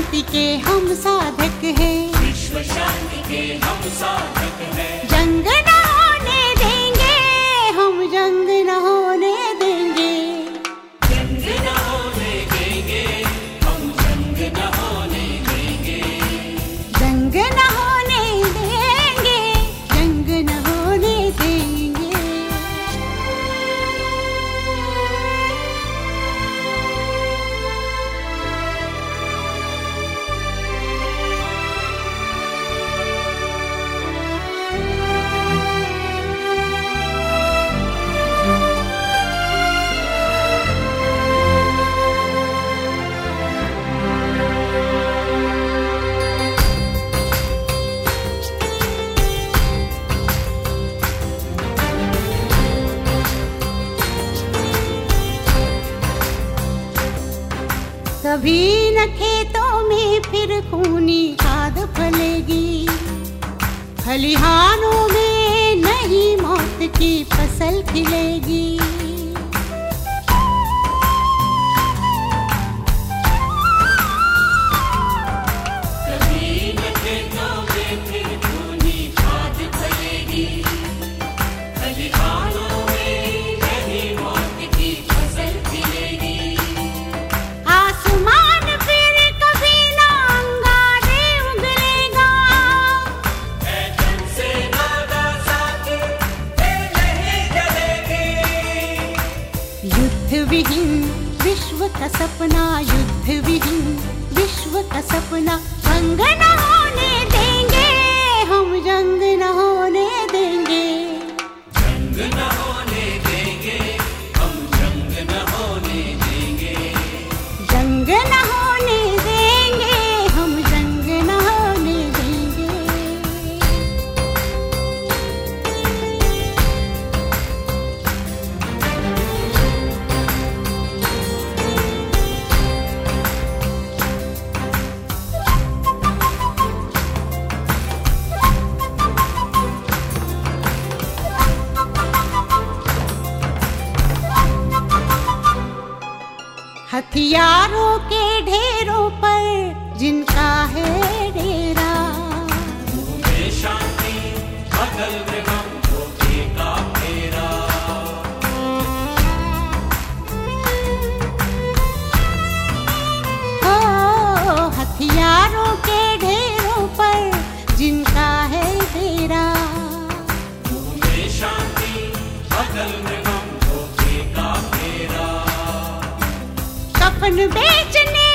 शांति के हम साधक हैं। विश्व शांति के हम साधक हैं। जंगल कभी न खेतों में फिर खूनी खाद फलेगी। खलिहानों में नहीं मौत की फ़सल खिलेगी। सपना Open the bed, Janine.